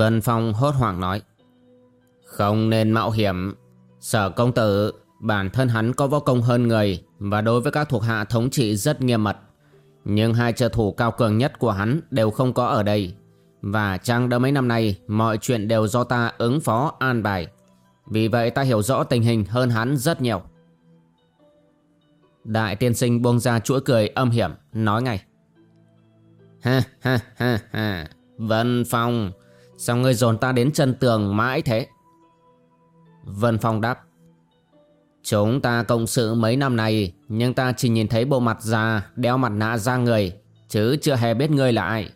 Vân Phong hốt hoảng nói, Không nên mạo hiểm. Sở công tử, Bản thân hắn có võ công hơn người Và đối với các thuộc hạ thống trị rất nghiêm mật. Nhưng hai trợ thủ cao cường nhất của hắn Đều không có ở đây. Và chăng đã mấy năm nay Mọi chuyện đều do ta ứng phó, an bài. Vì vậy ta hiểu rõ tình hình hơn hắn rất nhiều. Đại tiên sinh buông ra chuỗi cười âm hiểm, Nói ngay, Ha ha ha ha, Vân Phong Sao ngươi dồn ta đến chân tường mãi thế? Vân Phong đáp, Chúng ta cộng sự mấy năm này Nhưng ta chỉ nhìn thấy bộ mặt già, Đeo mặt nạ ra người, Chứ chưa hề biết ngươi là ai.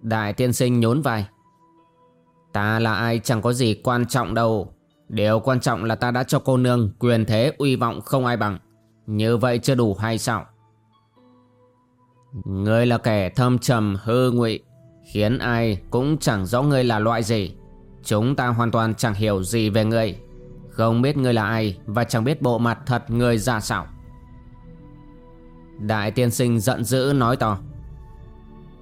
Đại tiên sinh nhún vai, Ta là ai chẳng có gì quan trọng đâu. Điều quan trọng là ta đã cho cô nương Quyền thế uy vọng không ai bằng. Như vậy chưa đủ hay sao? Ngươi là kẻ thâm trầm, hư ngụy Khiến ai cũng chẳng rõ ngươi là loại gì. Chúng ta hoàn toàn chẳng hiểu gì về ngươi. Không biết ngươi là ai Và chẳng biết bộ mặt thật ngươi ra sao. Đại tiên sinh giận dữ nói to.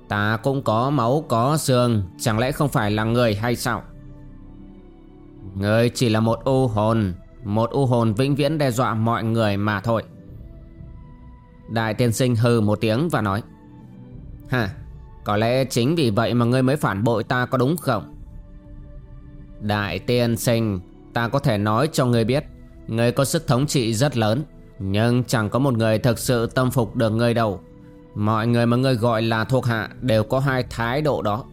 Ta cũng có máu, có xương, Chẳng lẽ không phải là người hay sao? Ngươi chỉ là một u hồn, Một u hồn vĩnh viễn đe dọa mọi người mà thôi. Đại tiên sinh hừ một tiếng và nói. Hả? Có lẽ chính vì vậy mà ngươi mới phản bội ta có đúng không? Đại tiên sinh, ta có thể nói cho ngươi biết, ngươi có sức thống trị rất lớn, nhưng chẳng có một người thực sự tâm phục được ngươi đâu. Mọi người mà ngươi gọi là thuộc hạ đều có hai thái độ đó.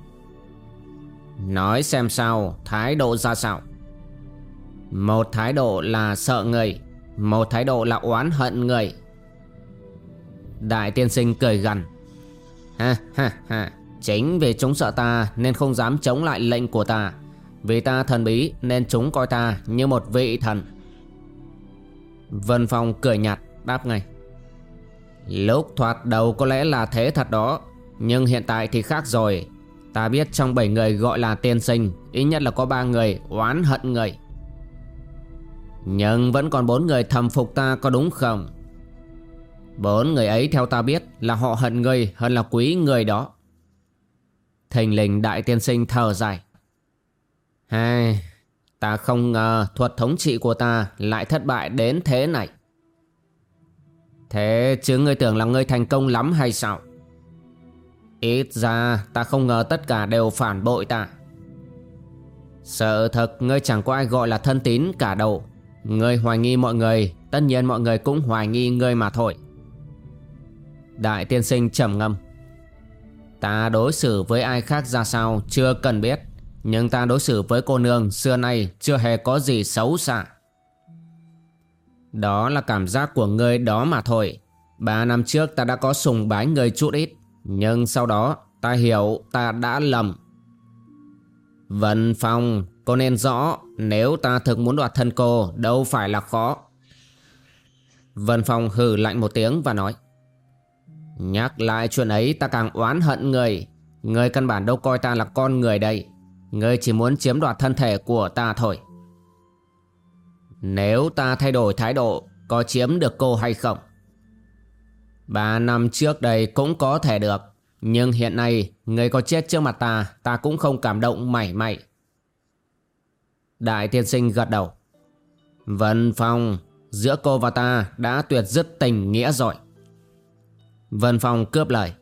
Nói xem sao, thái độ ra sao? Một thái độ là sợ người, một thái độ là oán hận người. Đại tiên sinh cười gằn. Ha ha ha. Chính vì chúng sợ ta nên không dám chống lại lệnh của ta. Vì ta thần bí nên chúng coi ta như một vị thần. Vân Phong cười nhạt, đáp ngay. Lúc thoạt đầu có lẽ là thế thật đó, Nhưng hiện tại thì khác rồi. Ta biết trong 7 người gọi là tiên sinh, Ít nhất là có 3 người oán hận người. Nhưng vẫn còn bốn người thầm phục ta có đúng không? Bốn người ấy theo ta biết là họ hận người hơn là quý người đó. Thình lình đại tiên sinh thở dài. Hai, ta không ngờ thuật thống trị của ta lại thất bại đến thế này. Thế chứ ngươi tưởng là ngươi thành công lắm hay sao? Ít ra ta không ngờ tất cả đều phản bội ta. Sợ thật ngươi chẳng có ai gọi là thân tín cả đâu. Ngươi hoài nghi mọi người, tất nhiên mọi người cũng hoài nghi ngươi mà thôi. Đại tiên sinh trầm ngâm. Ta đối xử với ai khác ra sao chưa cần biết, Nhưng ta đối xử với cô nương xưa nay chưa hề có gì xấu xa. Đó là cảm giác của ngươi đó mà thôi. Ba năm trước ta đã có sùng bái ngươi chút ít, Nhưng sau đó ta hiểu ta đã lầm. Vân Phong, Cô nên rõ, Nếu ta thực muốn đoạt thân cô, Đâu phải là khó. Vân Phong hừ lạnh một tiếng và nói Nhắc lại chuyện ấy, ta càng oán hận người. Người căn bản đâu coi ta là con người đây. Người chỉ muốn chiếm đoạt thân thể của ta thôi. Nếu ta thay đổi thái độ, Có chiếm được cô hay không? Ba năm trước đây cũng có thể được. Nhưng hiện nay, Người có chết trước mặt ta Ta cũng không cảm động mảy may. Đại tiên sinh gật đầu. Vân Phong, Giữa cô và ta đã tuyệt dứt tình nghĩa rồi. Vân Phong cướp lời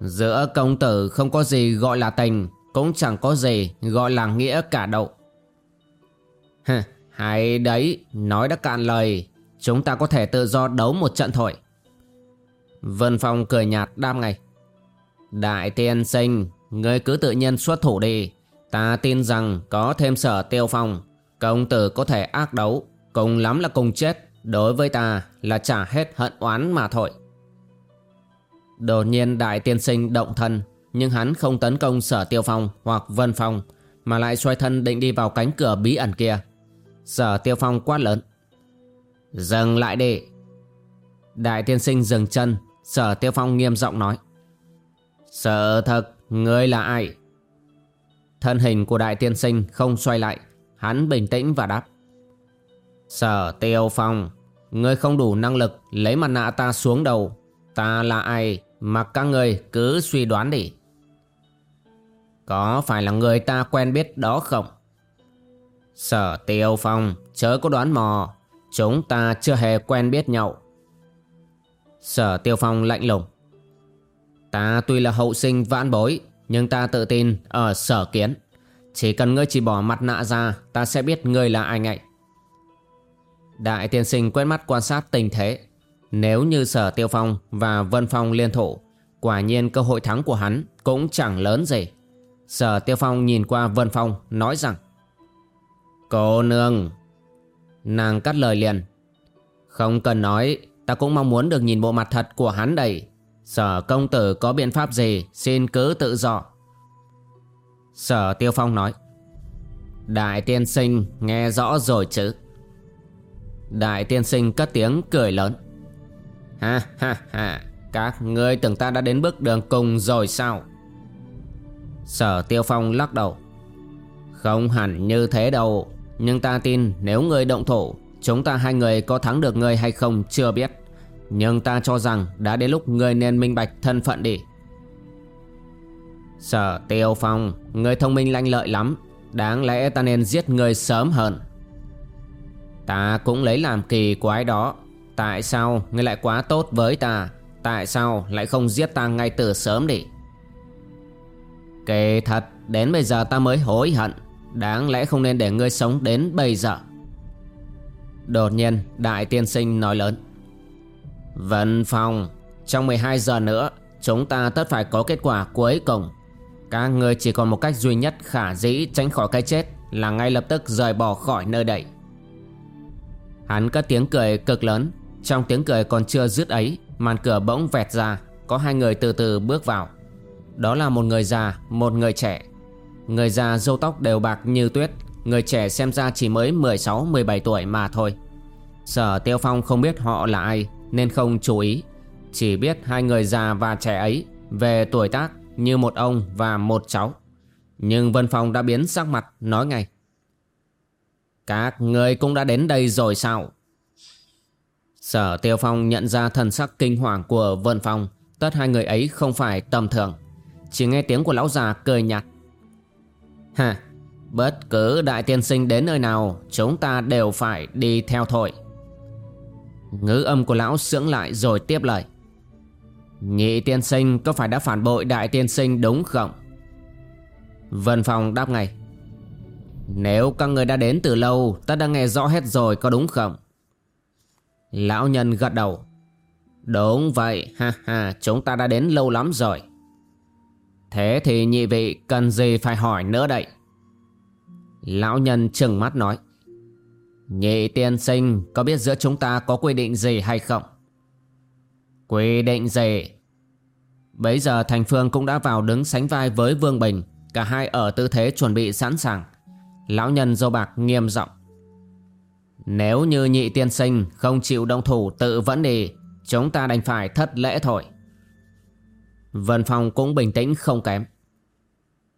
Giữa công tử không có gì gọi là tình Cũng chẳng có gì gọi là nghĩa cả đâu Hừ, hay đấy, nói đã cạn lời, chúng ta có thể tự do đấu một trận thôi. Vân Phong cười nhạt đam ngay. Đại tiên sinh, ngươi cứ tự nhiên xuất thủ đi. Ta tin rằng có thêm sở tiêu phong, công tử có thể ác đấu, cùng lắm là cùng chết. Đối với ta là trả hết hận oán mà thôi. Đột nhiên đại tiên sinh động thân, nhưng hắn không tấn công sở tiêu phong hoặc vân phong, mà lại xoay thân định đi vào cánh cửa bí ẩn kia. Sở tiêu phong quát lớn. Dừng lại đi. Đại tiên sinh dừng chân, sở tiêu phong nghiêm giọng nói. Sợ thật, ngươi là ai? Thân hình của đại tiên sinh không xoay lại, hắn bình tĩnh và đáp. Sở tiêu phong, ngươi không đủ năng lực lấy mặt nạ ta xuống đầu. Ta là ai mà các người cứ suy đoán đi. Có phải là người ta quen biết đó không? Sở tiêu phong, chớ có đoán mò, chúng ta chưa hề quen biết nhau. Sở tiêu phong lạnh lùng. Ta tuy là hậu sinh vãn bối Nhưng ta tự tin ở sở kiến Chỉ cần ngươi chỉ bỏ mặt nạ ra Ta sẽ biết ngươi là ai ngại Đại tiên sinh quét mắt quan sát tình thế nếu như sở tiêu phong và vân phong liên thủ, Quả nhiên cơ hội thắng của hắn Cũng chẳng lớn gì. Sở tiêu phong nhìn qua vân phong, Nói rằng, Cô nương. Nàng cắt lời liền, Không cần nói, Ta cũng mong muốn được nhìn bộ mặt thật của hắn đây. Sở công tử có biện pháp gì, Xin cứ tự dọ Sở tiêu phong nói, Đại tiên sinh, nghe rõ rồi chứ? Đại tiên sinh cất tiếng cười lớn Ha ha ha. Các ngươi tưởng ta đã đến bước đường cùng rồi sao? Sở tiêu phong lắc đầu. Không hẳn như thế đâu, Nhưng ta tin nếu ngươi động thủ, Chúng ta hai người có thắng được ngươi hay không chưa biết. Nhưng ta cho rằng đã đến lúc ngươi nên minh bạch thân phận đi. Sở tiêu phong, Ngươi thông minh lanh lợi lắm. Đáng lẽ ta nên giết ngươi sớm hơn. Ta cũng lấy làm kỳ quái đó. Tại sao ngươi lại quá tốt với ta? Tại sao lại không giết ta ngay từ sớm đi? Kể thật, Đến bây giờ ta mới hối hận. Đáng lẽ không nên để ngươi sống đến bây giờ. Đột nhiên, Đại tiên sinh nói lớn. Vân Phong, Trong 12 giờ nữa, Chúng ta tất phải có kết quả cuối cùng. Các ngươi chỉ còn một cách duy nhất khả dĩ tránh khỏi cái chết Là ngay lập tức rời bỏ khỏi nơi đây. Hắn cất tiếng cười cực lớn. Trong tiếng cười còn chưa dứt ấy Màn cửa bỗng vẹt ra Có hai người từ từ bước vào. Đó là một người già, một người trẻ. Người già râu tóc đều bạc như tuyết Người trẻ xem ra chỉ mới 16-17 tuổi mà thôi. Sở Tiêu Phong không biết họ là ai nên không chú ý. Chỉ biết hai người già và trẻ ấy Về tuổi tác như một ông và một cháu. Nhưng Vân Phong đã biến sắc mặt nói ngay. Các người cũng đã đến đây rồi sao? Sở Tiêu Phong nhận ra thần sắc kinh hoàng của Vân Phong, Tất hai người ấy không phải tầm thường. Chỉ nghe tiếng của lão già cười nhạt. Hả, Bất cứ đại tiên sinh đến nơi nào, Chúng ta đều phải đi theo thôi. Ngữ âm của lão sưỡng lại rồi tiếp lời. Nhị tiên sinh có phải đã phản bội đại tiên sinh đúng không? Vân Phong đáp ngay. Nếu các người đã đến từ lâu, Ta đã nghe rõ hết rồi, có đúng không? Lão nhân gật đầu. Đúng vậy, ha ha, Chúng ta đã đến lâu lắm rồi. Thế thì nhị vị cần gì phải hỏi nữa đây? Lão nhân trừng mắt nói. Nhị tiên sinh, có biết giữa chúng ta có quy định gì hay không? Quy định gì? Bấy giờ Thành Phương cũng đã vào đứng sánh vai với Vương Bình. Cả hai ở tư thế chuẩn bị sẵn sàng. Lão nhân dâu bạc nghiêm giọng. Nếu như nhị tiên sinh không chịu động thủ tự vẫn đi Chúng ta đành phải thất lễ thôi Vân Phong cũng bình tĩnh không kém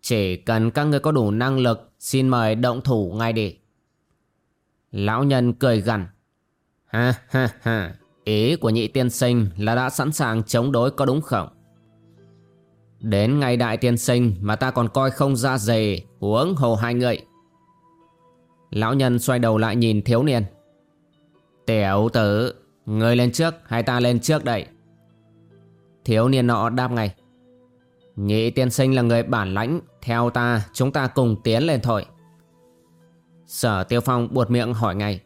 Chỉ cần các người có đủ năng lực Xin mời động thủ ngay đi Lão nhân cười gằn. Ha ha ha, ý của nhị tiên sinh là đã sẵn sàng chống đối có đúng không? Đến ngày đại tiên sinh mà ta còn coi không ra gì, Uống hồ hai người. Lão nhân xoay đầu lại nhìn thiếu niên. Tiểu tử, người lên trước hay ta lên trước đây? Thiếu niên nọ đáp ngay. Nhị tiên sinh là người bản lãnh, theo ta chúng ta cùng tiến lên thôi. Sở Tiêu Phong buột miệng hỏi ngay.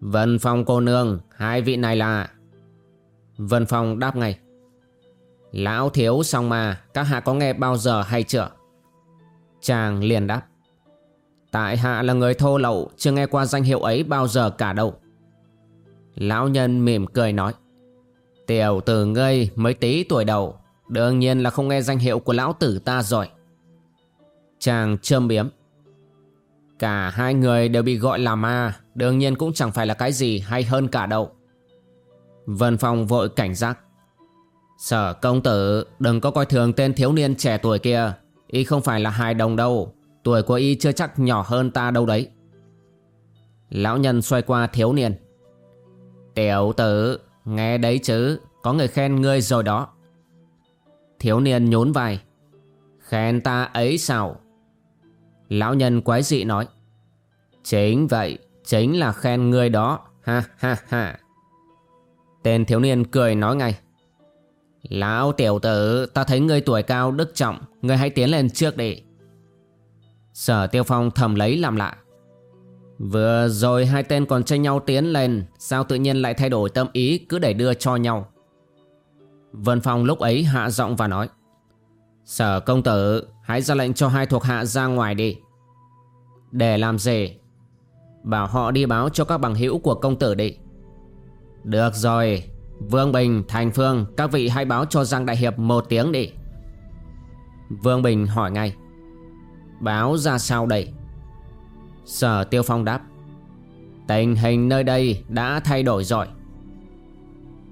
Vân Phong cô nương, hai vị này là... Vân Phong đáp ngay. Lão thiếu xong mà, các hạ có nghe bao giờ hay chưa? Chàng liền đáp. Tại hạ là người thô lậu, chưa nghe qua danh hiệu ấy bao giờ cả đâu. Lão nhân mỉm cười nói. Tiểu tử ngươi mới tí tuổi đầu, đương nhiên là không nghe danh hiệu của lão tử ta rồi. Chàng châm biếm. Cả hai người đều bị gọi là ma, đương nhiên cũng chẳng phải là cái gì hay hơn cả đâu. Vân Phong vội cảnh giác. Sở công tử đừng có coi thường tên thiếu niên trẻ tuổi kia, y không phải là hài đồng đâu, tuổi của y chưa chắc nhỏ hơn ta đâu đấy. Lão nhân xoay qua thiếu niên. Tiểu tử, nghe đấy chứ, có người khen ngươi rồi đó. Thiếu niên nhún vai. Khen ta ấy sao? Lão nhân quái dị nói. Chính vậy, chính là khen ngươi đó, ha ha ha. Tên thiếu niên cười nói ngay. Lão tiểu tử, ta thấy ngươi tuổi cao đức trọng, ngươi hãy tiến lên trước đi. Sở Tiêu Phong thầm lấy làm lạ. Vừa rồi hai tên còn tranh nhau tiến lên, sao tự nhiên lại thay đổi tâm ý cứ để đưa cho nhau. Vân Phong lúc ấy hạ giọng và nói. Sở công tử, hãy ra lệnh cho hai thuộc hạ ra ngoài đi. Để làm gì? Bảo họ đi báo cho các bằng hữu của công tử đi. Được rồi, Vương Bình, Thành Phương, các vị hãy báo cho Giang Đại Hiệp một tiếng đi. Vương Bình hỏi ngay. Báo ra sao đây? Sở Tiêu Phong đáp. Tình hình nơi đây đã thay đổi rồi.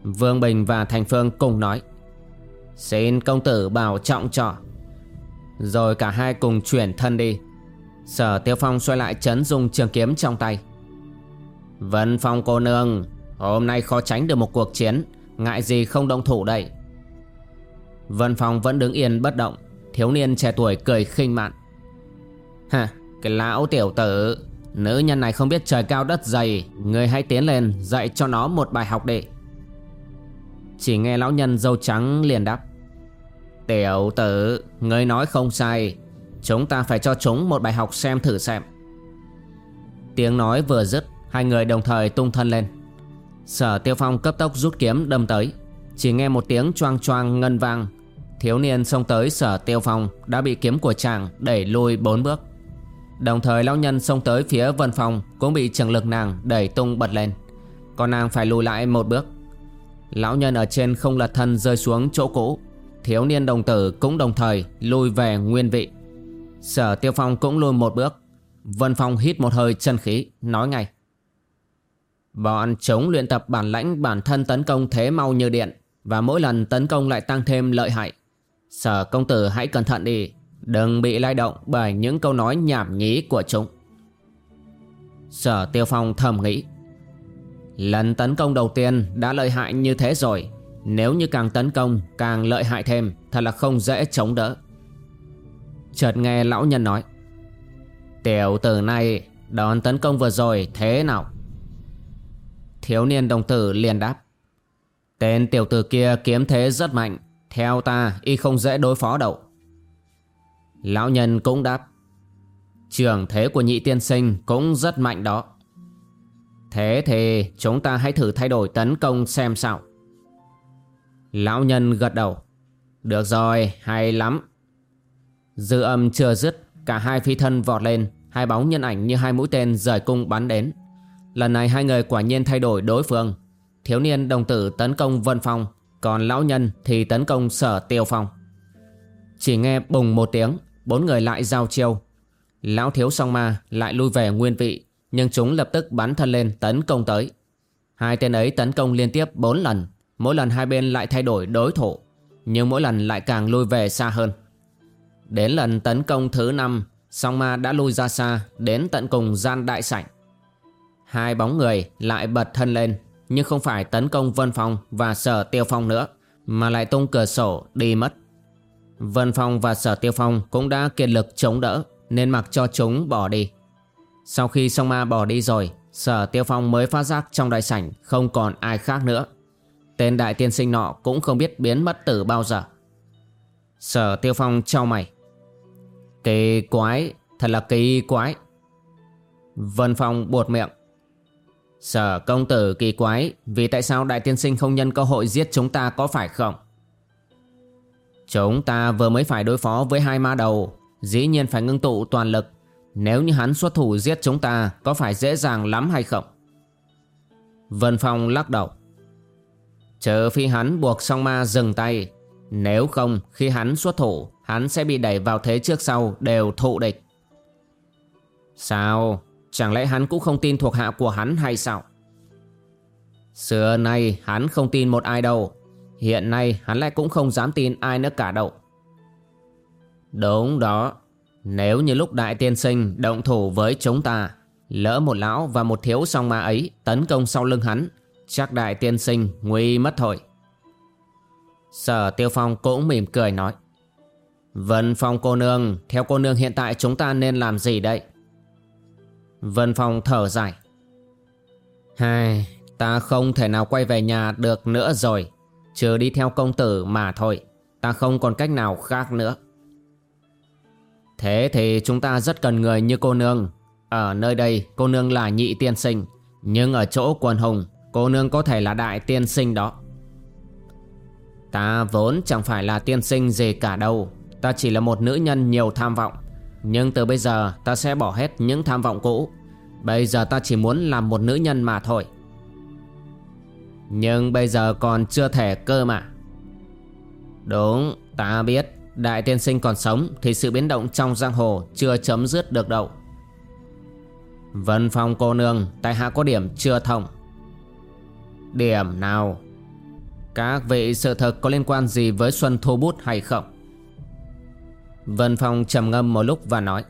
Vương Bình và Thành Phương cùng nói. Xin công tử bảo trọng trọ. Rồi cả hai cùng chuyển thân đi. Sở Tiêu Phong xoay lại chấn dung trường kiếm trong tay. Vân Phong cô nương, hôm nay khó tránh được một cuộc chiến, ngại gì không đồng thủ đây. Vân Phong vẫn đứng yên bất động, thiếu niên trẻ tuổi cười khinh mạn. Hả, cái lão tiểu tử, nữ nhân này không biết trời cao đất dày, người hãy tiến lên dạy cho nó một bài học đi. Chỉ nghe lão nhân dâu trắng liền đáp. Tiểu tử, người nói không sai, Chúng ta phải cho chúng một bài học xem thử xem. Tiếng nói vừa dứt Hai người đồng thời tung thân lên. Sở Tiêu Phong cấp tốc rút kiếm đâm tới. Chỉ nghe một tiếng choang choang ngân vang. Thiếu niên xông tới sở Tiêu Phong Đã bị kiếm của chàng đẩy lui bốn bước. Đồng thời lão nhân xông tới phía Vân Phong Cũng bị trường lực nàng đẩy tung bật lên. Còn nàng phải lùi lại một bước. Lão nhân ở trên không lật thân rơi xuống chỗ cũ. Thiếu niên đồng tử cũng đồng thời lùi về nguyên vị. Sở Tiêu Phong cũng lùi một bước. Vân Phong hít một hơi chân khí, Nói ngay. Bọn chúng luyện tập bản lãnh bản thân tấn công thế mau như điện, Và mỗi lần tấn công lại tăng thêm lợi hại. Sở công tử hãy cẩn thận đi. Đừng bị lay động bởi những câu nói nhảm nhí của chúng. Sở Tiêu Phong thầm nghĩ, Lần tấn công đầu tiên đã lợi hại như thế rồi. Nếu như càng tấn công, càng lợi hại thêm, Thật là không dễ chống đỡ. Chợt nghe lão nhân nói, Tiểu tử này, Đòn tấn công vừa rồi thế nào? Thiếu niên đồng tử liền đáp, Tên tiểu tử kia kiếm thế rất mạnh, Theo ta y không dễ đối phó đâu. Lão nhân cũng đáp Trường thế của nhị tiên sinh cũng rất mạnh đó. Thế thì chúng ta hãy thử thay đổi tấn công xem sao. Lão nhân gật đầu Được rồi, hay lắm. Dư âm chưa dứt Cả hai phi thân vọt lên Hai bóng nhân ảnh như hai mũi tên rời cung bắn đến. Lần này hai người quả nhiên thay đổi đối phương. Thiếu niên đồng tử tấn công Vân Phong Còn lão nhân thì tấn công sở tiêu phong. Chỉ nghe bùng một tiếng Bốn người lại giao chiêu. Lão thiếu song ma lại lui về nguyên vị, Nhưng chúng lập tức bắn thân lên tấn công tới. Hai tên ấy tấn công liên tiếp bốn lần, Mỗi lần hai bên lại thay đổi đối thủ, Nhưng mỗi lần lại càng lui về xa hơn. Đến lần tấn công thứ năm, Song ma đã lui ra xa Đến tận cùng gian đại sảnh. Hai bóng người lại bật thân lên, Nhưng không phải tấn công Vân Phong Và Sở Tiêu Phong nữa, Mà lại tung cửa sổ đi mất. Vân Phong và Sở Tiêu Phong Cũng đã kiệt lực chống đỡ Nên mặc cho chúng bỏ đi. Sau khi song ma bỏ đi rồi Sở Tiêu Phong mới phát giác trong đại sảnh Không còn ai khác nữa. Tên đại tiên sinh nọ cũng không biết biến mất từ bao giờ. Sở Tiêu Phong trao mày. Kỳ quái, thật là kỳ quái. Vân Phong buột miệng. Sở công tử kỳ quái Vì tại sao đại tiên sinh không nhân cơ hội giết chúng ta có phải không? Chúng ta vừa mới phải đối phó với hai ma đầu. Dĩ nhiên phải ngưng tụ toàn lực. Nếu như hắn xuất thủ giết chúng ta, Có phải dễ dàng lắm hay không? Vân Phong lắc đầu. Chờ phi hắn buộc song ma dừng tay. Nếu không, khi hắn xuất thủ, Hắn sẽ bị đẩy vào thế trước sau, Đều thụ địch. Sao? Chẳng lẽ hắn cũng không tin thuộc hạ của hắn hay sao? Xưa nay hắn không tin một ai đâu. Hiện nay hắn lại cũng không dám tin ai nữa cả đâu. Đúng đó. Nếu như lúc đại tiên sinh động thủ với chúng ta Lỡ một lão và một thiếu song ma ấy Tấn công sau lưng hắn Chắc đại tiên sinh nguy mất thôi. Sở tiêu phong cũng mỉm cười nói. Vân phong cô nương Theo cô nương hiện tại chúng ta nên làm gì đây? Vân Phong thở dài. Hai, ta không thể nào quay về nhà được nữa rồi. Trừ đi theo công tử mà thôi. Ta không còn cách nào khác nữa. Thế thì chúng ta rất cần người như cô nương. Ở nơi đây, cô nương là nhị tiên sinh. Nhưng ở chỗ quần hùng, cô nương có thể là đại tiên sinh đó. Ta vốn chẳng phải là tiên sinh gì cả đâu. Ta chỉ là một nữ nhân nhiều tham vọng. Nhưng từ bây giờ, ta sẽ bỏ hết những tham vọng cũ Bây giờ ta chỉ muốn làm một nữ nhân mà thôi nhưng bây giờ còn chưa thể cơ mà. Đúng, ta biết, Đại tiên sinh còn sống Thì sự biến động trong giang hồ Chưa chấm dứt được đâu. Vân phong cô nương, Tại hạ có điểm chưa thông? Điểm nào? Các vị sự thật có liên quan gì với Xuân Thu Bút hay không? Vân Phong trầm ngâm một lúc và nói,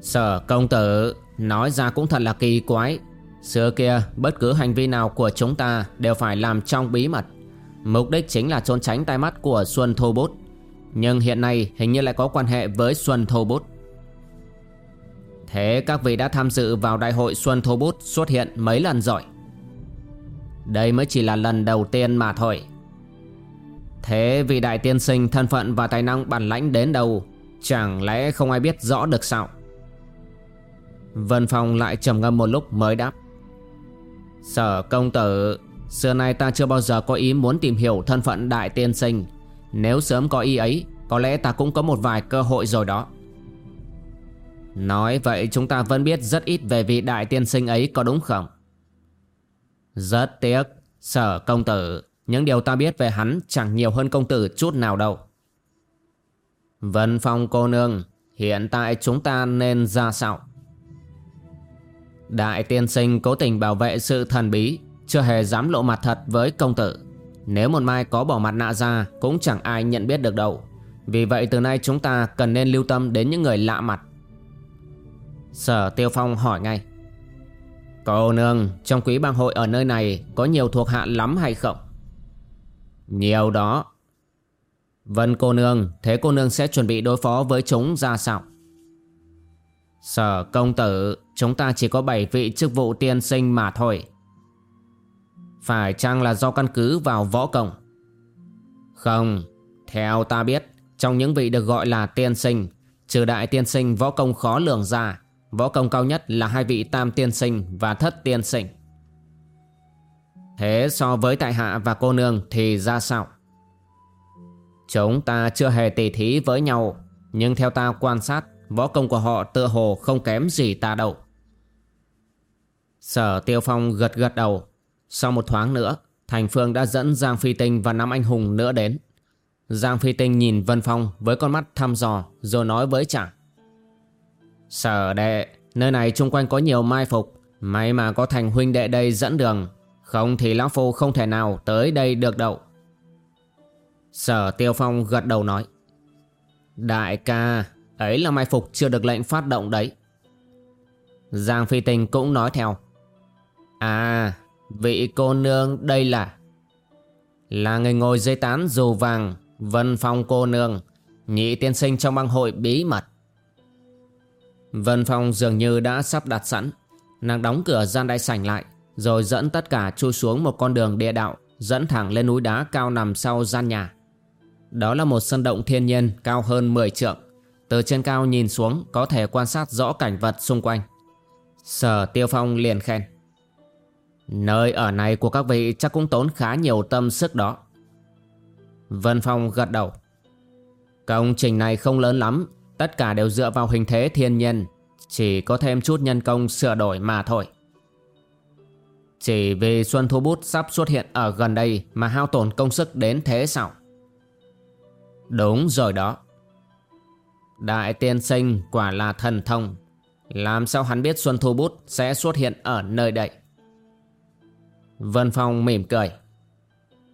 Sở công tử, Nói ra cũng thật là kỳ quái. Xưa kia, bất cứ hành vi nào của chúng ta Đều phải làm trong bí mật. Mục đích chính là trốn tránh tai mắt của Xuân Thô Bút. Nhưng hiện nay hình như lại có quan hệ với Xuân Thô Bút. Thế các vị đã tham dự vào đại hội Xuân Thô Bút xuất hiện mấy lần rồi? Đây mới chỉ là lần đầu tiên mà thôi. Thế vị đại tiên sinh thân phận và tài năng bản lãnh đến đâu? Chẳng lẽ không ai biết rõ được sao? Vân Phong lại trầm ngâm một lúc mới đáp. Sở công tử Xưa nay ta chưa bao giờ có ý muốn tìm hiểu thân phận đại tiên sinh Nếu sớm có ý ấy Có lẽ ta cũng có một vài cơ hội rồi đó Nói vậy chúng ta vẫn biết rất ít về vị đại tiên sinh ấy có đúng không? Rất tiếc Sở công tử những điều ta biết về hắn chẳng nhiều hơn công tử chút nào đâu. Vân Phong cô nương, hiện tại chúng ta nên ra sao? Đại tiên sinh cố tình bảo vệ sự thần bí, chưa hề dám lộ mặt thật với công tử. Nếu một mai có bỏ mặt nạ ra cũng chẳng ai nhận biết được đâu. Vì vậy từ nay chúng ta cần nên lưu tâm đến những người lạ mặt. Sở Tiêu Phong hỏi ngay. Cô nương, trong quý bang hội ở nơi này có nhiều thuộc hạ lắm hay không? Nhiều đó. Vân cô nương, thế cô nương sẽ chuẩn bị đối phó với chúng ra sao? Sở công tử, chúng ta chỉ có 7 vị chức vụ tiên sinh mà thôi. Phải chăng là do căn cứ vào võ công? Không, theo ta biết, trong những vị được gọi là tiên sinh, trừ đại tiên sinh võ công khó lường ra, võ công cao nhất là hai vị tam tiên sinh và thất tiên sinh. Thế so với tại hạ và cô nương thì ra sao? Chúng ta chưa hề tỉ thí với nhau Nhưng theo ta quan sát Võ công của họ tựa hồ không kém gì ta đâu Sở Tiêu Phong gật gật đầu. Sau một thoáng nữa, Thành Phương đã dẫn Giang Phi Tinh và năm anh hùng nữa đến. Giang Phi Tinh nhìn Vân Phong với con mắt thăm dò, Rồi nói với chàng. Sở đệ, Nơi này chung quanh có nhiều mai phục. May mà có thành huynh đệ đây dẫn đường. Không thì Lão Phu không thể nào tới đây được đâu. Sở Tiêu Phong gật đầu nói. Đại ca, Ấy là mai phục chưa được lệnh phát động đấy. Giang Phi tinh cũng nói theo. À Vị cô nương đây là. Là người ngồi dưới tán dù vàng, Vân Phong cô nương, Nhị tiên sinh trong băng hội bí mật. Vân Phong dường như đã sắp đặt sẵn. Nàng đóng cửa gian đại sảnh lại, rồi dẫn tất cả chui xuống một con đường địa đạo, Dẫn thẳng lên núi đá cao nằm sau gian nhà. Đó là một sân động thiên nhiên cao hơn 10 trượng. Từ trên cao nhìn xuống có thể quan sát rõ cảnh vật xung quanh. Sở Tiêu Phong liền khen. Nơi ở này của các vị chắc cũng tốn khá nhiều tâm sức đó. Vân Phong gật đầu. Công trình này không lớn lắm, tất cả đều dựa vào hình thế thiên nhiên, chỉ có thêm chút nhân công sửa đổi mà thôi. Chỉ vì Xuân Thu Bút sắp xuất hiện ở gần đây mà hao tổn công sức đến thế sao? Đúng rồi đó. Đại tiên sinh quả là thần thông. Làm sao hắn biết Xuân Thu Bút sẽ xuất hiện ở nơi đây? Vân Phong mỉm cười.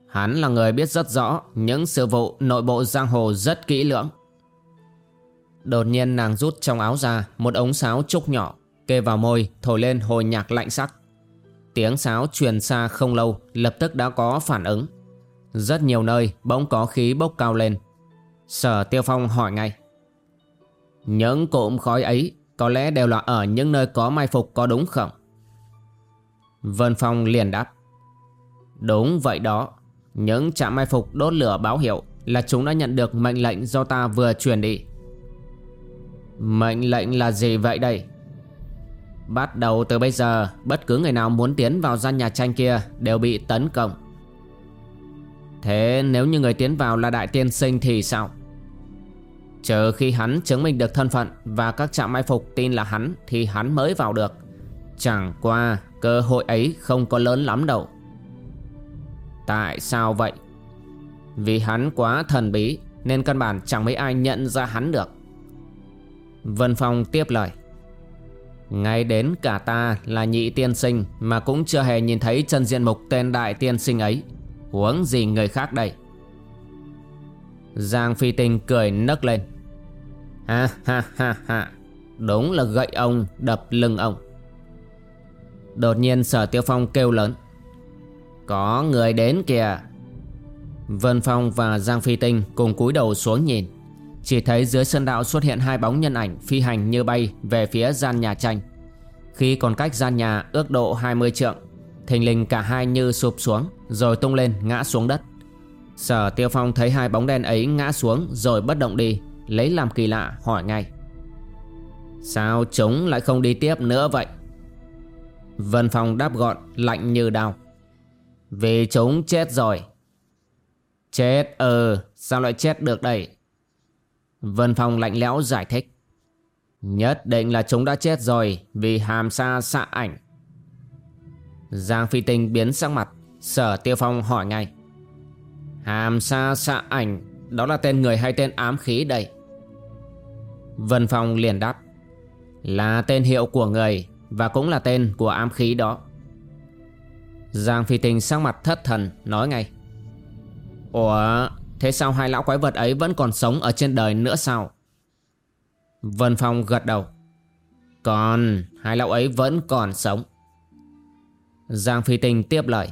Hắn là người biết rất rõ những sự vụ nội bộ giang hồ rất kỹ lưỡng. Đột nhiên nàng rút trong áo ra một ống sáo trúc nhỏ, kê vào môi, thổi lên hồi nhạc lạnh sắc. Tiếng sáo truyền xa không lâu, lập tức đã có phản ứng. Rất nhiều nơi bỗng có khí bốc cao lên. Sở Tiêu Phong hỏi ngay. Những cụm khói ấy có lẽ đều là ở những nơi có mai phục có đúng không? Vân Phong liền đáp. Đúng vậy đó. Những trạm mai phục đốt lửa báo hiệu là chúng đã nhận được mệnh lệnh do ta vừa truyền đi. Mệnh lệnh là gì vậy đây? Bắt đầu từ bây giờ, bất cứ người nào muốn tiến vào gian nhà tranh kia đều bị tấn công. Thế nếu như người tiến vào là đại tiên sinh thì sao? Chờ khi hắn chứng minh được thân phận và các trạm mai phục tin là hắn thì hắn mới vào được. Chẳng qua cơ hội ấy không có lớn lắm đâu. Tại sao vậy? Vì hắn quá thần bí nên căn bản chẳng mấy ai nhận ra hắn được. Vân Phong tiếp lời. Ngay đến cả ta là nhị tiên sinh mà cũng chưa hề nhìn thấy chân diện mục tên đại tiên sinh ấy. Huống gì người khác đây? Giang Phi Tinh cười nấc lên. Ha ha ha ha, đúng là gậy ông đập lưng ông. Đột nhiên sở tiêu phong kêu lớn. Có người đến kìa. Vân Phong và Giang Phi Tinh cùng cúi đầu xuống nhìn. Chỉ thấy dưới sân đạo xuất hiện hai bóng nhân ảnh phi hành như bay về phía gian nhà tranh. Khi còn cách gian nhà ước độ 20 trượng, thình lình cả hai như sụp xuống rồi tung lên ngã xuống đất. Sở Tiêu Phong thấy hai bóng đen ấy ngã xuống rồi bất động đi, lấy làm kỳ lạ hỏi ngay. Sao chúng lại không đi tiếp nữa vậy? Vân Phong đáp gọn lạnh như đao. Vì chúng chết rồi. Chết ừ, sao lại chết được đây? Vân Phong lạnh lẽo giải thích. Nhất định là chúng đã chết rồi vì hàm sa xạ ảnh. Giang Phi Tinh biến sắc mặt, sở tiêu phong hỏi ngay. Hàm sa xạ ảnh, đó là tên người hay tên ám khí đây? Vân Phong liền đáp. Là tên hiệu của người và cũng là tên của ám khí đó. Giang Phi Tinh sắc mặt thất thần nói ngay. Ủa, thế sao hai lão quái vật ấy vẫn còn sống ở trên đời nữa sao? Vân Phong gật đầu. Còn, hai lão ấy vẫn còn sống. Giang Phi Tinh tiếp lời.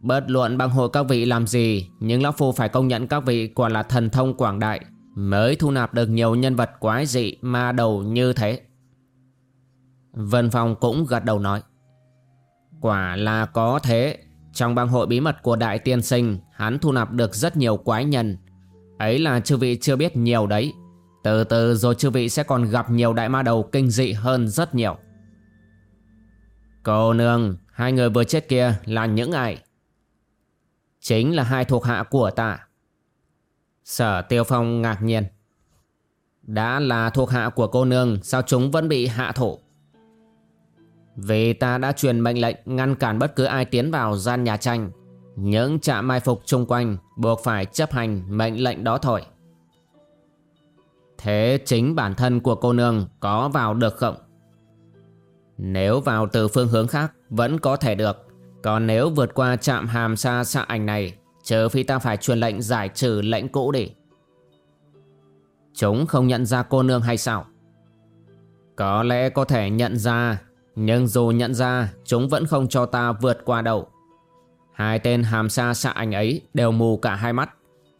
Bất luận bang hội các vị làm gì, nhưng Lão Phu phải công nhận các vị quả là thần thông quảng đại, mới thu nạp được nhiều nhân vật quái dị ma đầu như thế. Vân Phong cũng gật đầu nói. Quả là có thế, trong bang hội bí mật của Đại Tiên Sinh, hắn thu nạp được rất nhiều quái nhân. Ấy là chư vị chưa biết nhiều đấy. Từ từ rồi chư vị sẽ còn gặp nhiều đại ma đầu kinh dị hơn rất nhiều. Cô nương, hai người vừa chết kia là những ai? Chính là hai thuộc hạ của ta. Sở Tiêu Phong ngạc nhiên. Đã là thuộc hạ của cô nương, sao chúng vẫn bị hạ thủ? Vì ta đã truyền mệnh lệnh ngăn cản bất cứ ai tiến vào gian nhà tranh. Những trạm mai phục chung quanh buộc phải chấp hành mệnh lệnh đó thôi. Thế chính bản thân của cô nương có vào được không? Nếu vào từ phương hướng khác vẫn có thể được. Còn nếu vượt qua trạm hàm xa xạ ảnh này, trừ phi ta phải truyền lệnh giải trừ lệnh cũ đi. Chúng không nhận ra cô nương hay sao? Có lẽ có thể nhận ra, nhưng dù nhận ra, chúng vẫn không cho ta vượt qua đâu. Hai tên hàm xa xạ ảnh ấy đều mù cả hai mắt,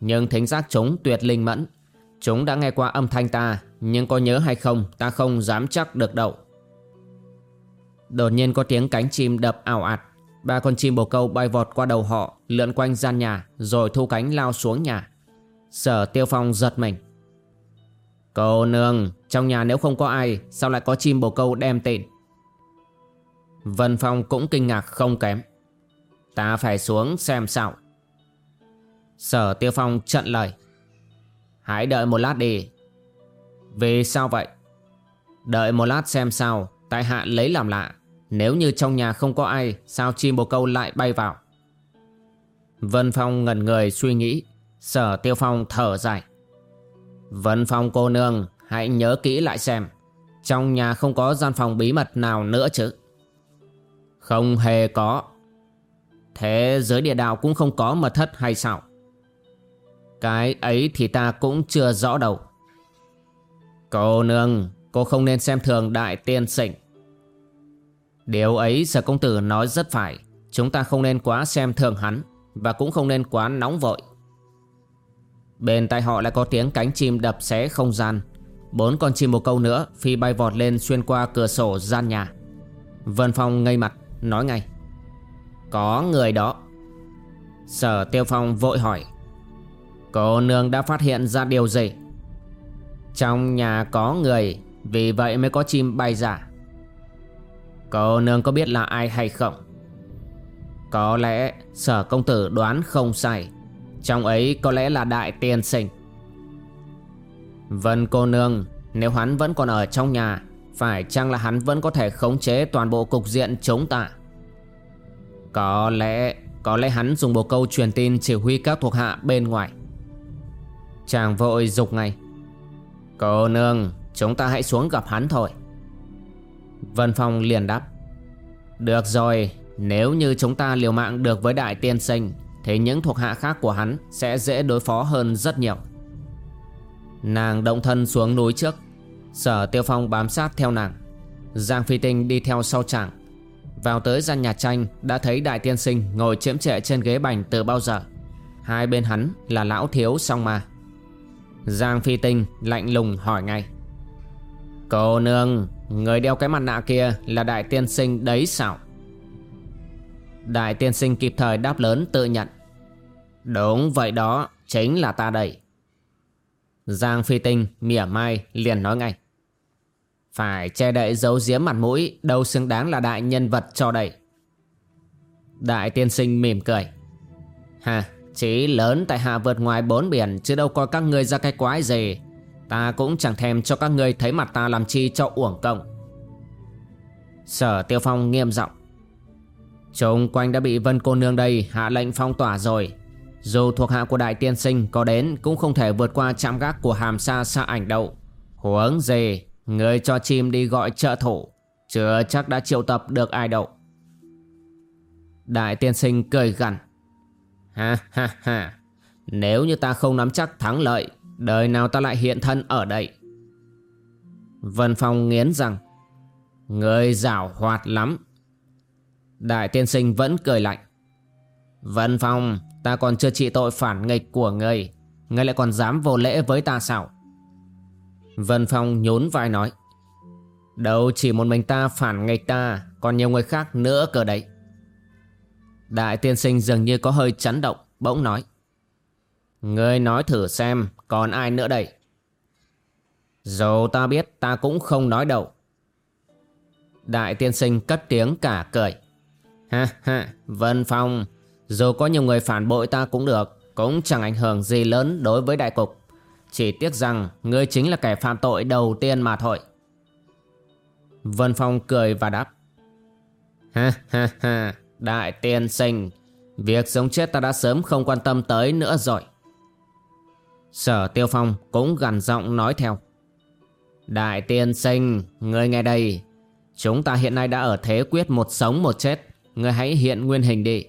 nhưng thính giác chúng tuyệt linh mẫn. Chúng đã nghe qua âm thanh ta, nhưng có nhớ hay không ta không dám chắc được đâu. Đột nhiên có tiếng cánh chim đập ảo ạt Ba con chim bồ câu bay vọt qua đầu họ Lượn quanh gian nhà Rồi thu cánh lao xuống nhà Sở tiêu phong giật mình Cô nương Trong nhà nếu không có ai Sao lại có chim bồ câu đem tên Vân Phong cũng kinh ngạc không kém. Ta phải xuống xem sao. Sở Tiêu Phong trận lời. Hãy đợi một lát đi. Vì sao vậy? Đợi một lát xem sao, Tại hạ lấy làm lạ. Nếu như trong nhà không có ai, Sao chim bồ câu lại bay vào? Vân Phong ngẩn người suy nghĩ. Sở Tiêu Phong thở dài. Vân Phong cô nương, Hãy nhớ kỹ lại xem. Trong nhà không có gian phòng bí mật nào nữa chứ. Không hề có. Thế giới địa đạo cũng không có mật thất hay sao? Cái ấy thì ta cũng chưa rõ đâu. Cô nương, Cô không nên xem thường đại tiên sinh. Điều ấy sở công tử nói rất phải. Chúng ta không nên quá xem thường hắn Và cũng không nên quá nóng vội. Bên tai họ lại có tiếng cánh chim đập xé không gian. Bốn con chim một câu nữa, Phi bay vọt lên xuyên qua cửa sổ gian nhà. Vân Phong ngây mặt. Nói ngay. Có người đó. Sở Tiêu Phong vội hỏi. Cô nương đã phát hiện ra điều gì? Trong nhà có người, Vì vậy mới có chim bay giả Cô nương có biết là ai hay không? Có lẽ sở công tử đoán không sai. Trong ấy có lẽ là đại tiên sinh. Vân cô nương, Nếu hắn vẫn còn ở trong nhà phải chăng là hắn vẫn có thể khống chế toàn bộ cục diện chống tạ? Có lẽ Có lẽ hắn dùng bộ câu truyền tin chỉ huy các thuộc hạ bên ngoài. Chàng vội dục ngay. Cô nương, Chúng ta hãy xuống gặp hắn thôi. Vân Phong liền đáp. Được rồi, Nếu như chúng ta liều mạng được với đại tiên sinh, Thì những thuộc hạ khác của hắn Sẽ dễ đối phó hơn rất nhiều. Nàng động thân xuống núi trước. Sở Tiêu Phong bám sát theo nàng. Giang Phi Tinh đi theo sau chàng. Vào tới gian nhà tranh, Đã thấy đại tiên sinh ngồi chiếm trệ trên ghế bành từ bao giờ. Hai bên hắn là lão thiếu song ma. Giang Phi Tinh lạnh lùng hỏi ngay. Cô nương, Người đeo cái mặt nạ kia là đại tiên sinh đấy sao? Đại tiên sinh kịp thời đáp lớn tự nhận. Đúng vậy đó, Chính là ta đây. Giang Phi Tinh, mỉa mai liền nói ngay. Phải che đậy giấu giếm mặt mũi, Đâu xứng đáng là đại nhân vật cho đầy Đại tiên sinh mỉm cười. Hà Chí lớn tại hạ vượt ngoài bốn biển, Chứ đâu coi các ngươi ra cái quái gì. Ta cũng chẳng thèm cho các ngươi thấy mặt ta làm chi cho uổng công. Sở Tiêu Phong nghiêm giọng. Trông quanh đã bị Vân Cô Nương đây hạ lệnh phong tỏa rồi. Dù thuộc hạ của Đại Tiên Sinh có đến, Cũng không thể vượt qua trạm gác của hàm sa xa ảnh đậu Huống gì Người cho chim đi gọi trợ thủ. Chưa chắc đã triệu tập được ai đậu Đại Tiên Sinh cười gằn. Ha ha ha. Nếu như ta không nắm chắc thắng lợi, Đời nào ta lại hiện thân ở đây? Vân Phong nghiến rằng. Người giảo hoạt lắm. Đại tiên sinh vẫn cười lạnh. Vân Phong Ta còn chưa trị tội phản nghịch của ngươi, Ngươi lại còn dám vô lễ với ta sao? Vân Phong nhún vai nói. Đâu chỉ một mình ta phản nghịch ta Còn nhiều người khác nữa cơ đấy. Đại tiên sinh dường như có hơi chấn động Bỗng nói. Ngươi nói thử xem còn ai nữa đây? Dù ta biết ta cũng không nói đâu. Đại tiên sinh cất tiếng cả cười. Ha ha Vân Phong dù có nhiều người phản bội ta cũng được, Cũng chẳng ảnh hưởng gì lớn đối với đại cục. Chỉ tiếc rằng, Ngươi chính là kẻ phạm tội đầu tiên mà thôi. Vân Phong cười và đáp. Ha ha ha, Đại tiên sinh, Việc sống chết ta đã sớm không quan tâm tới nữa rồi. Sở Tiêu Phong cũng gần giọng nói theo. Đại tiên sinh, ngươi nghe đây. Chúng ta hiện nay đã ở thế quyết một sống một chết. Ngươi hãy hiện nguyên hình đi.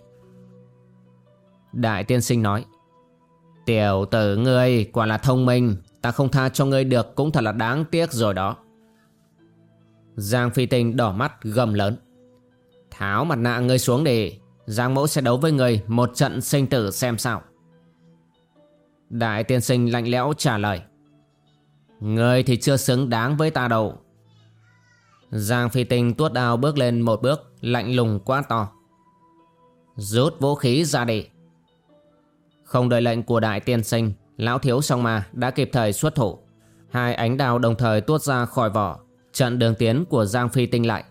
Đại tiên sinh nói, Tiểu tử ngươi quả là thông minh, Ta không tha cho ngươi được cũng thật là đáng tiếc rồi đó. Giang Phi Tinh đỏ mắt gầm lớn, Tháo mặt nạ ngươi xuống đi, Giang mẫu sẽ đấu với ngươi Một trận sinh tử xem sao. Đại tiên sinh lạnh lẽo trả lời, Ngươi thì chưa xứng đáng với ta đâu. Giang phi tinh tuốt đao bước lên một bước, Lạnh lùng quá to, Rút vũ khí ra đi. Không đợi lệnh của đại tiên sinh, Lão thiếu song ma đã kịp thời xuất thủ. Hai ánh đao đồng thời tuốt ra khỏi vỏ, Trận đường tiến của Giang phi tinh lại.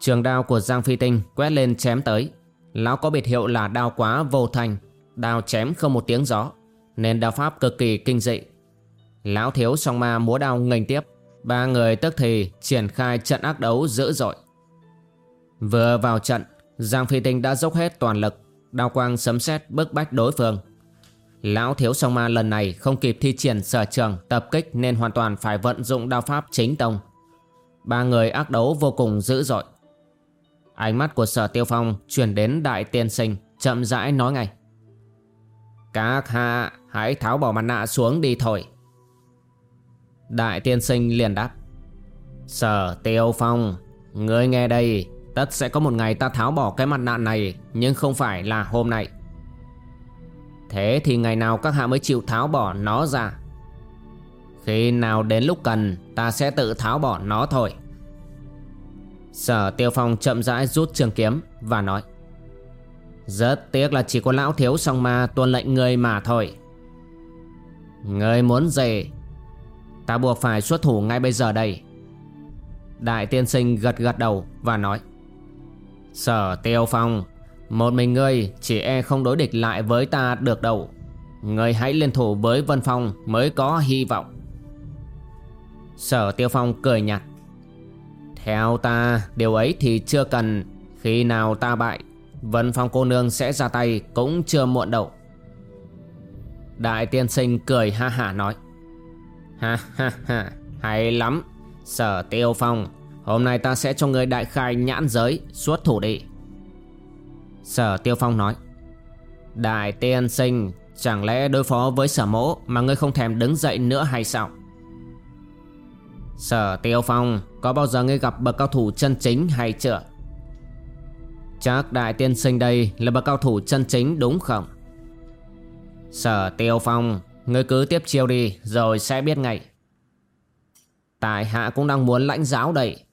Trường đao của Giang Phi Tinh quét lên chém tới. Lão có biệt hiệu là đao quá vô thành, Đao chém không một tiếng gió, Nên đao pháp cực kỳ kinh dị. Lão thiếu song ma múa đao nghênh tiếp, Ba người tức thì triển khai trận ác đấu dữ dội. Vừa vào trận, Giang Phi Tinh đã dốc hết toàn lực Đao quang sấm sét bức bách đối phương Lão thiếu song ma lần này không kịp thi triển sở trường tập kích nên hoàn toàn phải vận dụng đao pháp chính tông. Ba người ác đấu vô cùng dữ dội. Ánh mắt của sở tiêu phong chuyển đến đại tiên sinh, chậm rãi nói ngay. Các hạ hãy tháo bỏ mặt nạ xuống đi thôi. Đại tiên sinh liền đáp. Sở tiêu phong, ngươi nghe đây, tất sẽ có một ngày ta tháo bỏ cái mặt nạ này, nhưng không phải là hôm nay. Thế thì ngày nào các hạ mới chịu tháo bỏ nó ra? Khi nào đến lúc cần Ta sẽ tự tháo bỏ nó thôi. Sở Tiêu Phong chậm rãi rút trường kiếm Và nói Rất tiếc là chỉ có lão thiếu song ma Tuân lệnh người mà thôi. Người muốn gì? Ta buộc phải xuất thủ ngay bây giờ đây. Đại tiên sinh gật gật đầu Và nói Sở Tiêu Phong, một mình ngươi chỉ e không đối địch lại với ta được đâu. Ngươi hãy liên thủ với Vân Phong mới có hy vọng. Sở Tiêu Phong cười nhạt. Theo ta, điều ấy thì chưa cần. Khi nào ta bại, Vân Phong cô nương sẽ ra tay cũng chưa muộn đâu. Đại tiên sinh cười ha hả nói. Ha ha ha, hay lắm. Sở Tiêu Phong Hôm nay ta sẽ cho ngươi đại khai nhãn giới Xuất thủ đi Sở Tiêu Phong nói, Đại tiên sinh, Chẳng lẽ đối phó với sở mỗ Mà ngươi không thèm đứng dậy nữa hay sao? Sở Tiêu Phong, Có bao giờ ngươi gặp bậc cao thủ chân chính hay chưa? Chắc đại tiên sinh đây Là bậc cao thủ chân chính đúng không? Sở Tiêu Phong, Ngươi cứ tiếp chiêu đi, Rồi sẽ biết ngay. Tại hạ cũng đang muốn lãnh giáo đây.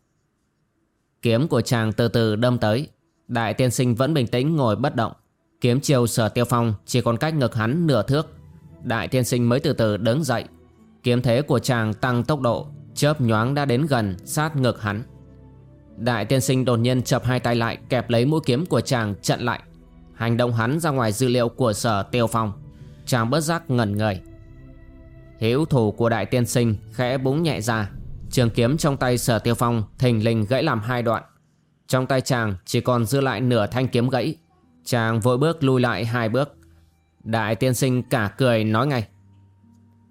Kiếm của chàng từ từ đâm tới. Đại tiên sinh vẫn bình tĩnh ngồi bất động. Kiếm chiều sở tiêu phong chỉ còn cách ngực hắn nửa thước. Đại tiên sinh mới từ từ đứng dậy. Kiếm thế của chàng tăng tốc độ, Chớp nhoáng đã đến gần sát ngực hắn. Đại tiên sinh đột nhiên chập hai tay lại, Kẹp lấy mũi kiếm của chàng chặn lại. Hành động hắn ra ngoài dữ liệu của sở tiêu phong. Chàng bớt giác ngẩn người. Hiếu thủ của đại tiên sinh khẽ búng nhẹ ra. Trường kiếm trong tay sở tiêu phong Thình lình gãy làm hai đoạn. Trong tay chàng chỉ còn dư lại nửa thanh kiếm gãy. Chàng vội bước lui lại hai bước. Đại tiên sinh cả cười nói ngay.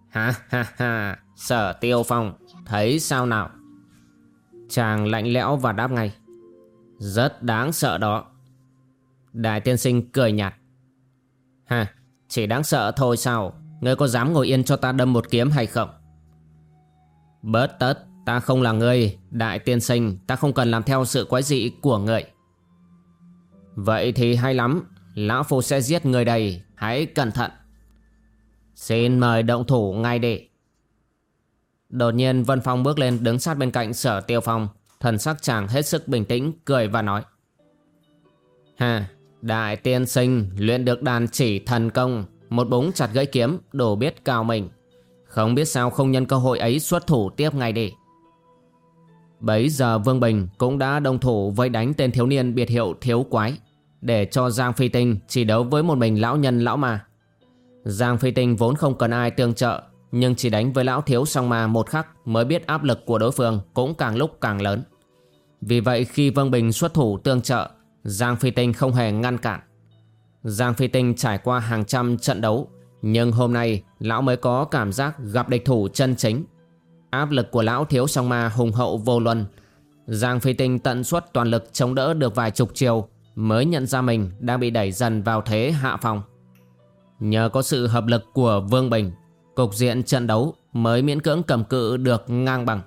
Ha ha ha, Sở tiêu phong, Thấy sao nào? Chàng lạnh lẽo và đáp ngay. Rất đáng sợ đó. Đại tiên sinh cười nhạt. Ha, Chỉ đáng sợ thôi sao? Ngươi có dám ngồi yên cho ta đâm một kiếm hay không? Bớt tất. Ta không là ngươi, đại tiên sinh, ta không cần làm theo sự quái dị của ngươi. Vậy thì hay lắm, lão phu sẽ giết người đây, hãy cẩn thận. Xin mời động thủ ngay đi. Đột nhiên Vân Phong bước lên đứng sát bên cạnh sở tiêu phong, thần sắc chàng hết sức bình tĩnh, cười và nói. Hà, đại tiên sinh luyện được đàn chỉ thần công, một búng chặt gãy kiếm, đổ biết cao mình. Không biết sao không nhân cơ hội ấy xuất thủ tiếp ngay đi. Bấy giờ Vương Bình cũng đã đồng thủ vây đánh tên thiếu niên biệt hiệu thiếu quái, để cho Giang Phi Tinh chỉ đấu với một mình lão nhân lão ma. Giang Phi Tinh vốn không cần ai tương trợ, nhưng chỉ đánh với lão thiếu song ma một khắc mới biết áp lực của đối phương cũng càng lúc càng lớn. Vì vậy khi Vương Bình xuất thủ tương trợ, Giang Phi Tinh không hề ngăn cản. Giang Phi Tinh trải qua hàng trăm trận đấu, nhưng hôm nay lão mới có cảm giác gặp địch thủ chân chính Áp lực của lão thiếu song ma hùng hậu vô luân. Giang Phi Tinh tận suất toàn lực chống đỡ được vài chục chiều, Mới nhận ra mình đang bị đẩy dần vào thế hạ phòng. Nhờ có sự hợp lực của Vương Bình, Cục diện trận đấu mới miễn cưỡng cầm cự được ngang bằng.